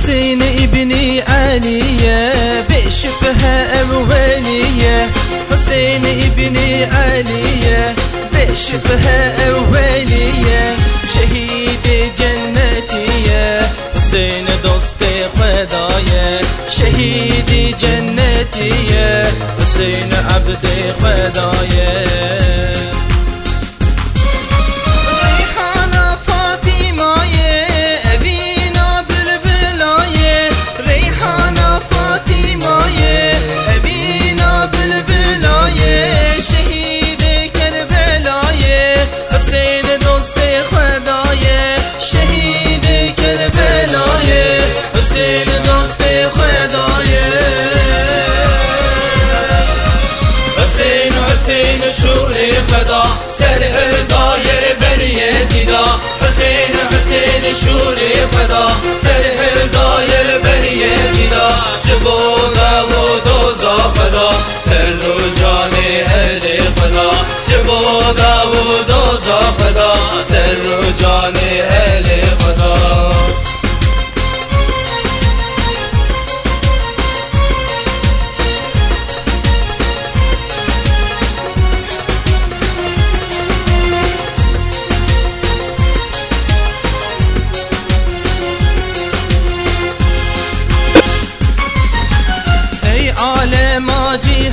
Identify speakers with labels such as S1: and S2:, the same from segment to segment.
S1: حسين ابن علي بشبه أولية حسين ابن علي بشبه أولية شهيد جنتية حسين دوست خدايا شهيد جنتية حسين عبد خدايا said it.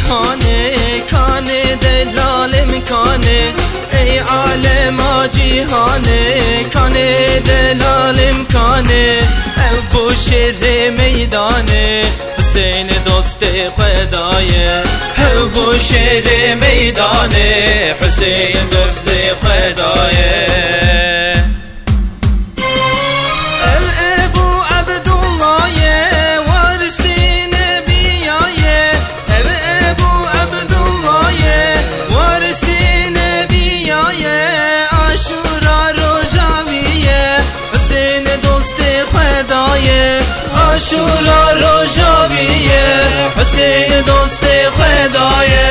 S1: جیهانه کانه دلال میکانه ای عالم جیهانه کانه دلال امکانه او شر میدانه حسین دوست خدایه او شر میدانه حسین دوست خدایه شولا رو حسین دوست خدایه.